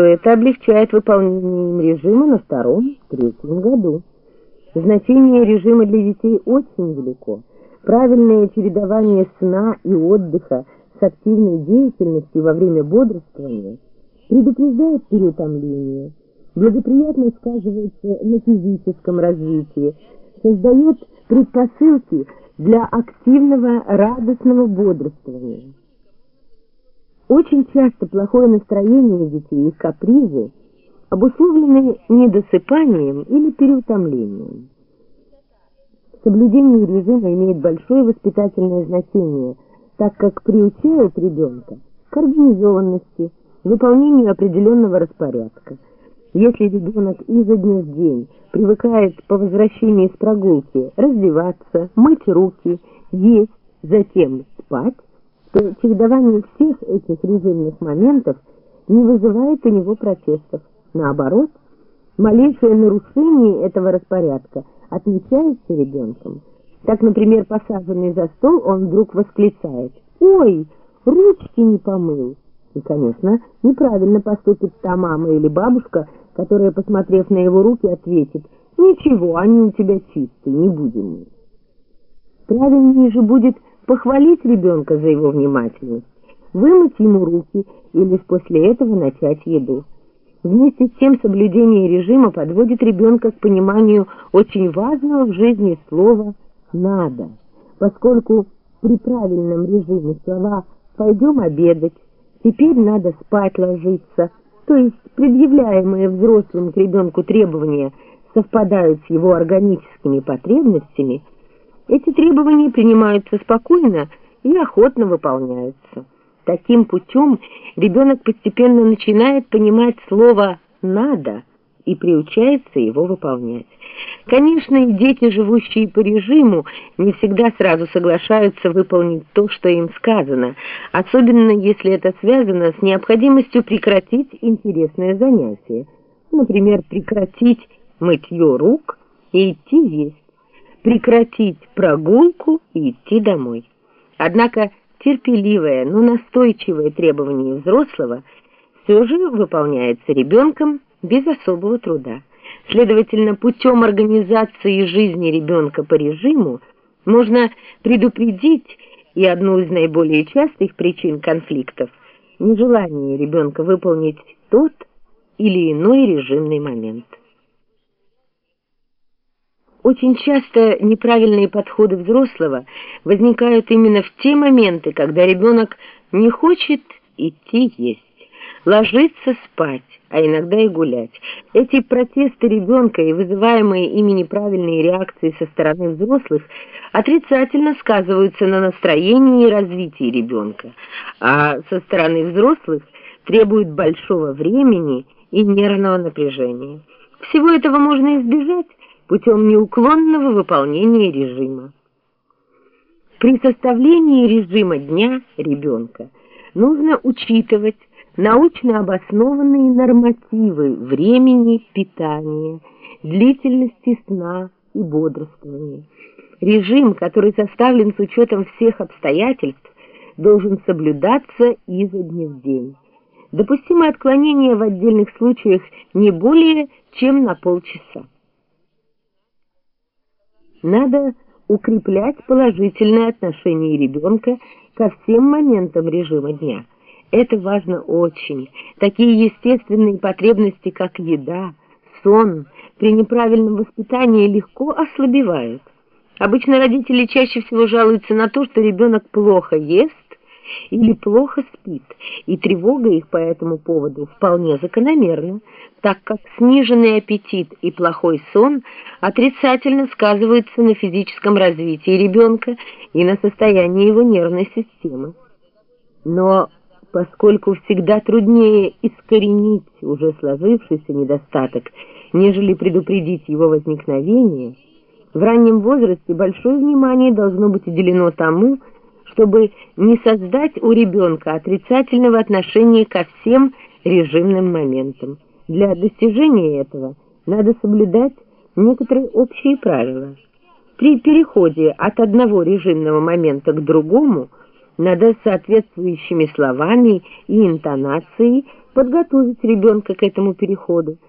что это облегчает выполнение им режима на втором-третьем году. Значение режима для детей очень велико. Правильное чередование сна и отдыха с активной деятельностью во время бодрствования предупреждает переутомление, благоприятно сказывается на физическом развитии, создает предпосылки для активного радостного бодрствования. Очень часто плохое настроение детей и капризы обусловлены недосыпанием или переутомлением. Соблюдение режима имеет большое воспитательное значение, так как приучает ребенка к организованности, выполнению определенного распорядка. Если ребенок изо дня в день привыкает по возвращении с прогулки раздеваться, мыть руки, есть, затем спать, то чередование всех этих режимных моментов не вызывает у него протестов. Наоборот, малейшее нарушение этого распорядка отмечается ребенком. Так, например, посаженный за стол, он вдруг восклицает «Ой, ручки не помыл!» И, конечно, неправильно поступит та мама или бабушка, которая, посмотрев на его руки, ответит «Ничего, они у тебя чистые, не будем мы». Правильнее же будет похвалить ребенка за его внимательность, вымыть ему руки и лишь после этого начать еду. Вместе с тем соблюдение режима подводит ребенка к пониманию очень важного в жизни слова «надо», поскольку при правильном режиме слова «пойдем обедать», «теперь надо спать ложиться», то есть предъявляемые взрослым к ребенку требования совпадают с его органическими потребностями – эти требования принимаются спокойно и охотно выполняются. Таким путем ребенок постепенно начинает понимать слово «надо» и приучается его выполнять. Конечно, и дети, живущие по режиму, не всегда сразу соглашаются выполнить то, что им сказано, особенно если это связано с необходимостью прекратить интересное занятие, например, прекратить мытье рук и идти есть прекратить прогулку и идти домой. Однако терпеливое, но настойчивое требование взрослого все же выполняется ребенком без особого труда. Следовательно, путем организации жизни ребенка по режиму можно предупредить и одну из наиболее частых причин конфликтов – нежелание ребенка выполнить тот или иной режимный момент. Очень часто неправильные подходы взрослого возникают именно в те моменты, когда ребенок не хочет идти есть, ложиться спать, а иногда и гулять. Эти протесты ребенка и вызываемые ими неправильные реакции со стороны взрослых отрицательно сказываются на настроении и развитии ребенка, а со стороны взрослых требуют большого времени и нервного напряжения. Всего этого можно избежать, путем неуклонного выполнения режима. При составлении режима дня ребенка нужно учитывать научно обоснованные нормативы времени питания, длительности сна и бодрствования. Режим, который составлен с учетом всех обстоятельств, должен соблюдаться изо дня в день. Допустимое отклонение в отдельных случаях не более чем на полчаса. Надо укреплять положительное отношение ребенка ко всем моментам режима дня. Это важно очень. Такие естественные потребности, как еда, сон, при неправильном воспитании легко ослабевают. Обычно родители чаще всего жалуются на то, что ребенок плохо ест, или плохо спит, и тревога их по этому поводу вполне закономерна, так как сниженный аппетит и плохой сон отрицательно сказываются на физическом развитии ребенка и на состоянии его нервной системы. Но поскольку всегда труднее искоренить уже сложившийся недостаток, нежели предупредить его возникновение, в раннем возрасте большое внимание должно быть уделено тому, чтобы не создать у ребенка отрицательного отношения ко всем режимным моментам. Для достижения этого надо соблюдать некоторые общие правила. При переходе от одного режимного момента к другому надо соответствующими словами и интонацией подготовить ребенка к этому переходу,